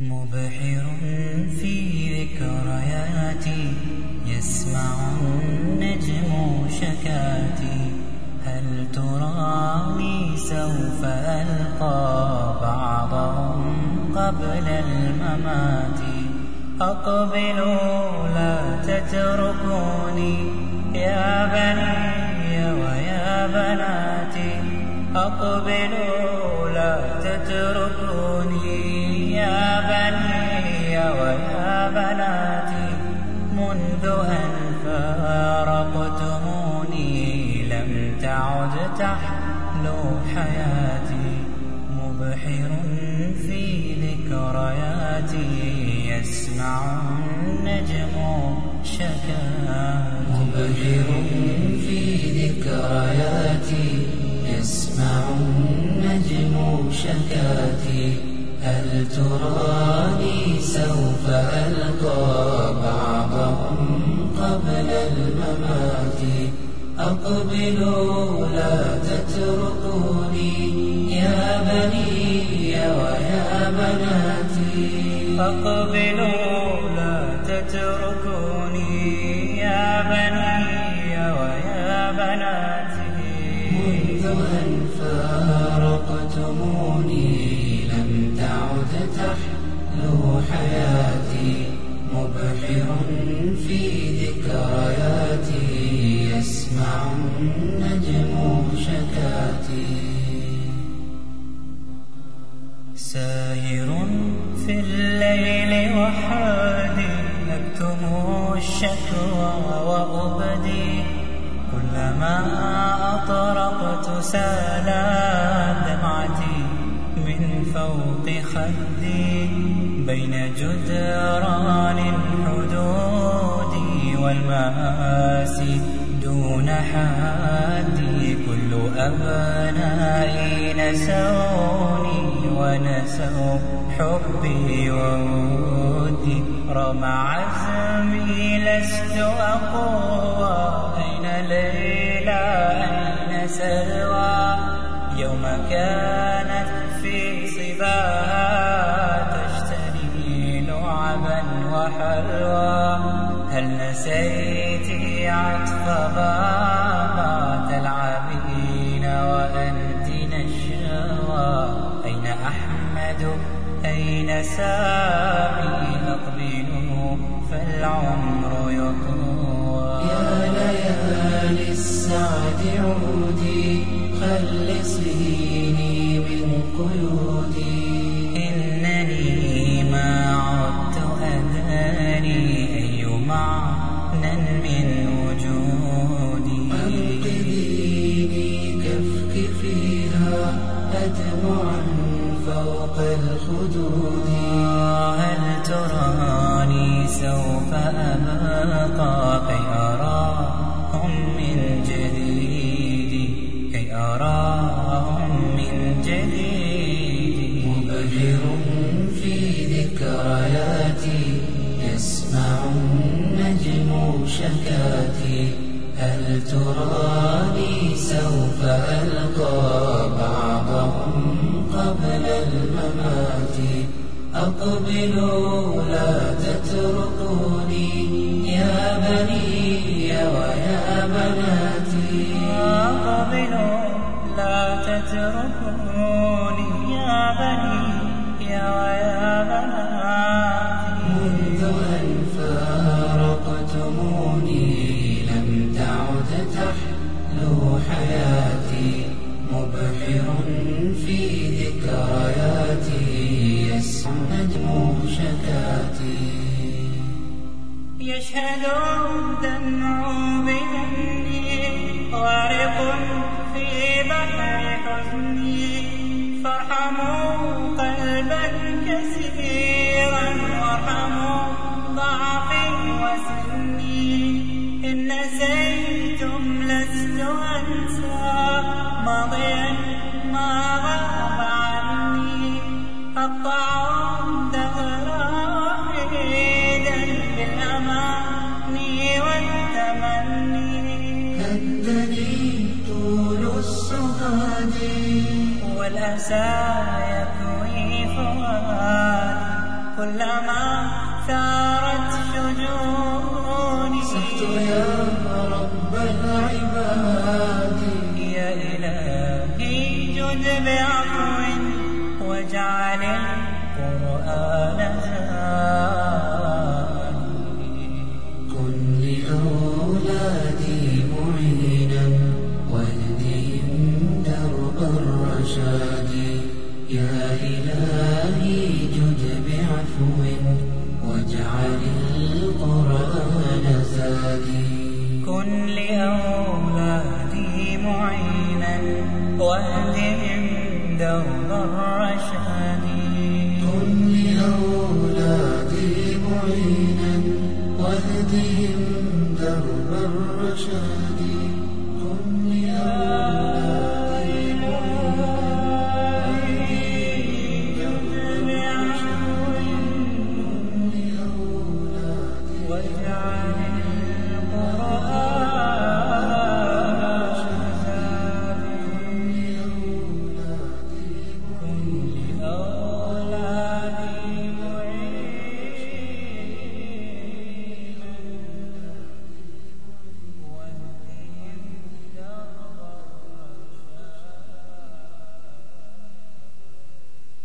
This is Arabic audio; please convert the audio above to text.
مبحر في ذكرياتي يسمع النجم شكاتي. هل تراني سوف ألقى بعضهم قبل الممات؟ أقبلوا لا تتركوني. يا بني ويا بناتي أقبلوا حياتي مبحر في ذكرياتي يسمع النجم شكاتي مبحر في ذكرياتي يسمع النجم شكاتي هل تراني سوف ألقى بعضهم قبل الممات؟ أقبلوا لا تتركوني بناتي. أقبلوا لا تتركوني. يا بني ويا بناتي. منذ أن فارقتموني لم تعد تحلو حياتي. مبحر في ذكرياتي يسمع النجم. الشكوى وأبدي كلما أطرقت سالت دمعتي من فوق خدي بين جدران حدودي والمآسي دون حدي كل أبنائي نسوني ونسوا حبي وودي رغم عزمي لست أقوى. أين ليلى؟ أين سلوى؟ يوم كانت في صباها تشتري لعبا وحلوى. هل نسيت عطف بابا سامي أقبله فالعمر يطوى يا ليالي السعد عودي خلصيني الخدود هل تراني سوف أبقى؟ كي أراهم من جديد كي أراهم من جديد. مبهر في ذكرياتي يسمع النجم شكاتي هل تراني أقبلوا لا تتركوني. يا بني ويا بناتي يسمع نجم شكاتي يشهد الدمع بأني غارق في بحر حزني. فارحموا قلبا كثيرا وارحموا ضعفي وسني. إن نسيتم لست أنسى ماضيا ما غاب عني. أقطع والأسى يكوي فؤادي كلما ثارت شجوني صحت يا رب العباد. يا إلهي جد بعفو إلهي جد بعفو واجعل القرآن زادي. كن لأولادي معينا واهدهم درب الرشاد